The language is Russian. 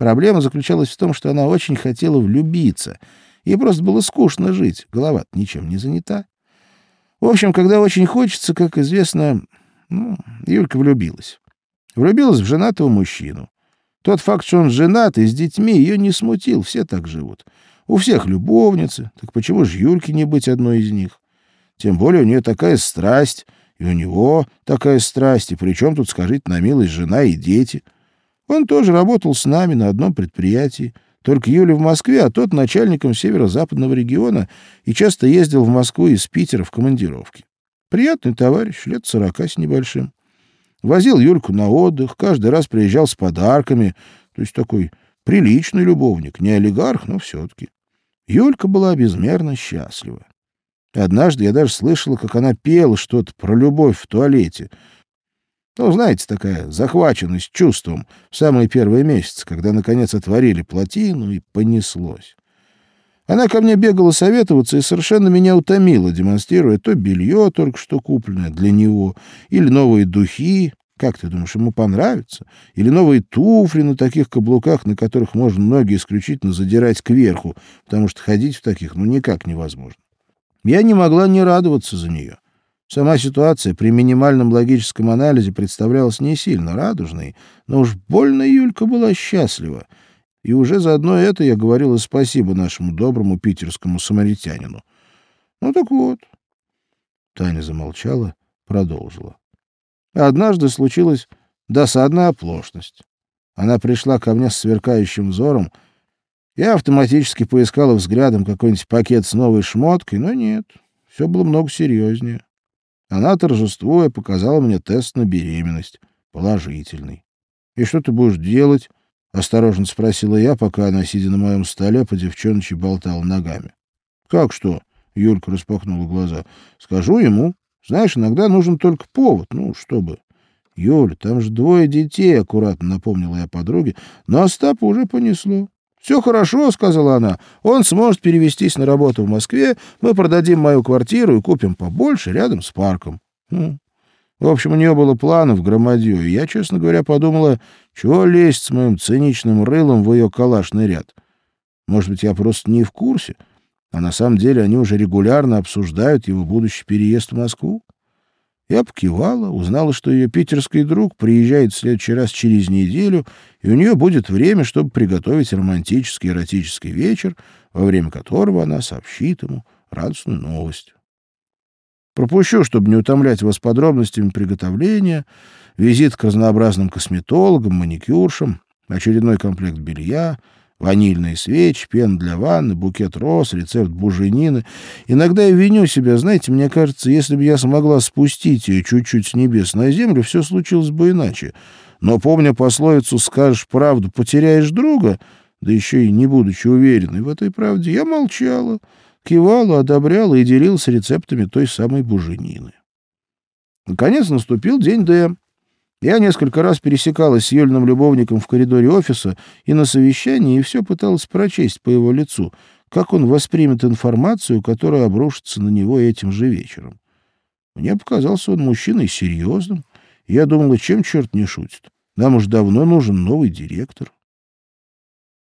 Проблема заключалась в том, что она очень хотела влюбиться. Ей просто было скучно жить, голова ничем не занята. В общем, когда очень хочется, как известно, ну, Юлька влюбилась. Влюбилась в женатого мужчину. Тот факт, что он женат и с детьми, ее не смутил, все так живут. У всех любовницы, так почему же Юльке не быть одной из них? Тем более у нее такая страсть, и у него такая страсть, и причем тут, скажите на милость, жена и дети. Он тоже работал с нами на одном предприятии, только Юля в Москве, а тот начальником северо-западного региона и часто ездил в Москву из Питера в командировки. Приятный товарищ, лет сорока с небольшим. Возил Юльку на отдых, каждый раз приезжал с подарками, то есть такой приличный любовник, не олигарх, но все-таки. Юлька была безмерно счастлива. Однажды я даже слышала, как она пела что-то про любовь в туалете. Ну, знаете, такая захваченность чувством в самые первые месяцы, когда, наконец, отворили плотину и понеслось. Она ко мне бегала советоваться и совершенно меня утомила, демонстрируя то белье, только что купленное для него, или новые духи, как ты думаешь, ему понравится? Или новые туфли на таких каблуках, на которых можно ноги исключительно задирать кверху, потому что ходить в таких ну никак невозможно. Я не могла не радоваться за нее. Сама ситуация при минимальном логическом анализе представлялась не сильно радужной, но уж больно Юлька была счастлива, и уже заодно это я говорила спасибо нашему доброму питерскому самаритянину. Ну так вот. Таня замолчала, продолжила. Однажды случилась досадная оплошность. Она пришла ко мне с сверкающим взором. Я автоматически поискала взглядом какой-нибудь пакет с новой шмоткой, но нет, все было много серьезнее. Она, торжествуя, показала мне тест на беременность, положительный. — И что ты будешь делать? — осторожно спросила я, пока она, сидя на моем столе, по девчоночи болтала ногами. — Как что? — Юлька распахнула глаза. — Скажу ему. Знаешь, иногда нужен только повод, ну, чтобы... — Юля, там же двое детей, — аккуратно напомнила я подруге, но Остапа уже понесло. — Все хорошо, — сказала она. — Он сможет перевестись на работу в Москве, мы продадим мою квартиру и купим побольше рядом с парком. Хм. В общем, у нее было планов громадью, и я, честно говоря, подумала, чего лезть с моим циничным рылом в ее калашный ряд. Может быть, я просто не в курсе, а на самом деле они уже регулярно обсуждают его будущий переезд в Москву. Я покивала, узнала, что ее питерский друг приезжает в следующий раз через неделю, и у нее будет время, чтобы приготовить романтический эротический вечер, во время которого она сообщит ему радостную новость. Пропущу, чтобы не утомлять вас подробностями приготовления, визит к разнообразным косметологам, маникюршам, очередной комплект белья, ванильные свечи, пен для ванны, букет роз, рецепт буженины. Иногда я виню себя, знаете, мне кажется, если бы я смогла спустить ее чуть-чуть с небес на землю, все случилось бы иначе. Но, помня пословицу «скажешь правду, потеряешь друга», да еще и не будучи уверенной в этой правде, я молчала — кивала, одобряла и делилась рецептами той самой буженины. Наконец наступил день Д. Я несколько раз пересекалась с Юльным любовником в коридоре офиса и на совещании, и все пыталась прочесть по его лицу, как он воспримет информацию, которая обрушится на него этим же вечером. Мне показался он мужчиной серьезным. Я думала, чем черт не шутит. Нам уж давно нужен новый директор.